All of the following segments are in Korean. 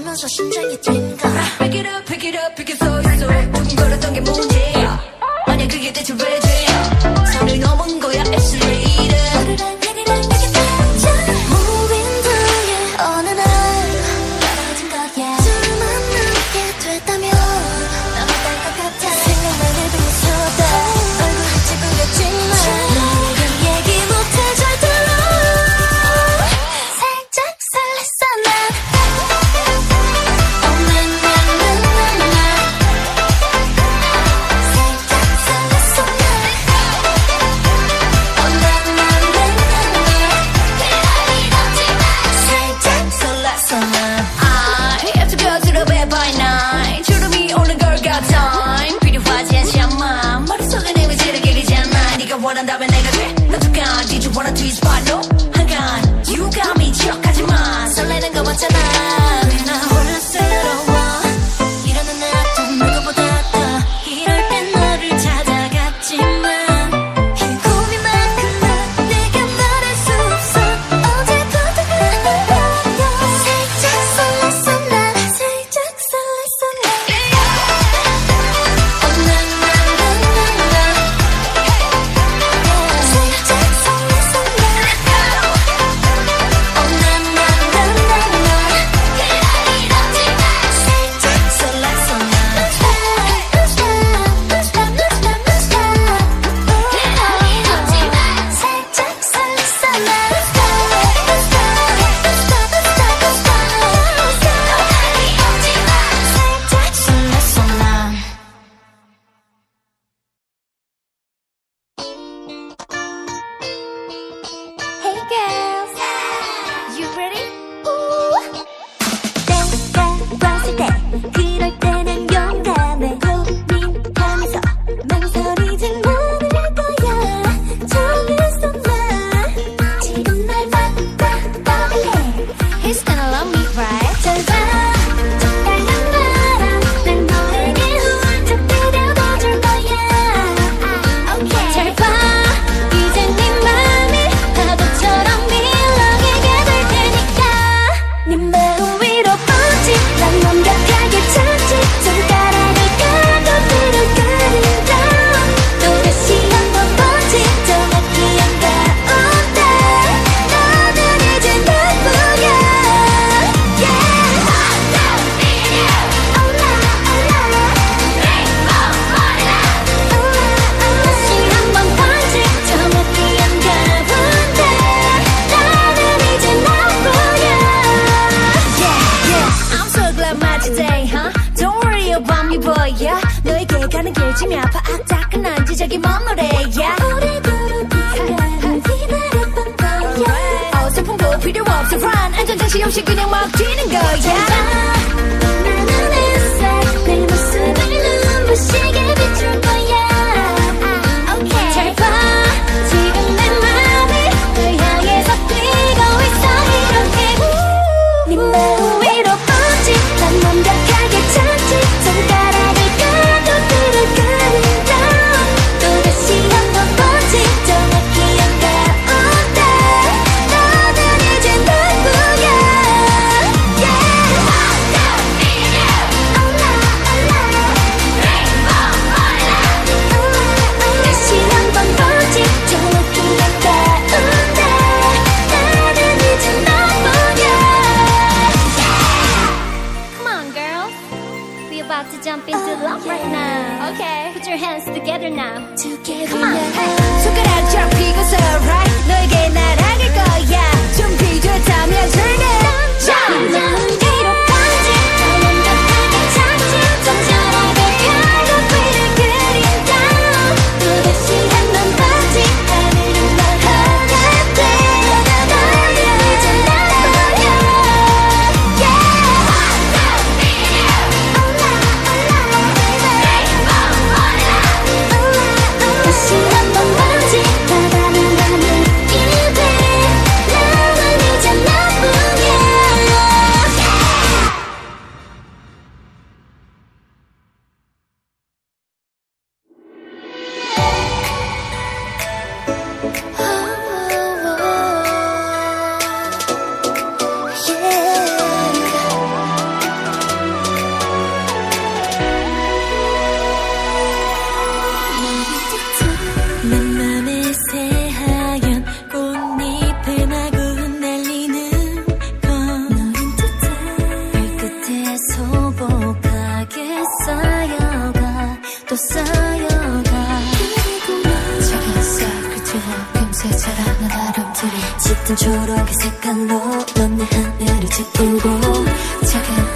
보면서 심장이 뛴가 Pick it up, pick it up, pick it up time 비료화제야 맘 머릿속에 내 의지를 기리잖아 네가 원한다면 내가 돼 너도 가 Did you wanna twist 바로 한간 You got me 지옥하지마 설레는 거 맞잖아 멍이 보여. 너에게 가는 길쯤이 아파. 악착한난 지적이 먼 노래야 오래도록 네가 기다렸던 거야. 어설픈 거 필요 없어. Run. 안전장치 없이 그냥 막 뛰는 거야 또 쌓여가. 저기 싹을 채워 금세 자라는 바람들이 짙은 초록의 색깔로 넌 내 하늘을 채우고 작은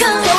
come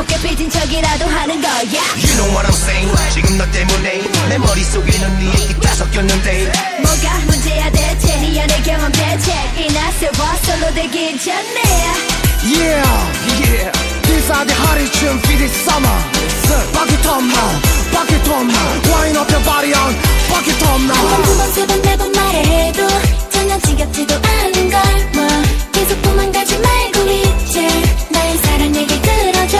새롭게 빚은 척이라도 하는 거야 You know what I'm saying 지금 너 때문에 내 머릿속에는 네 얘기가 섞였는데 뭐가 문제야 대체 네 안의 경험 대책이나 세워 솔로 되긴 전에 Yeah Yeah These are the hottest for this summer Bucket on now Bucket on now Wind up your body on Bucket on now 두번 두번 세번 네번 말해도 전혀 지겹지도 않은 걸뭐 계속 도망가지 말고 이제 나의 사랑 내게 들어줘.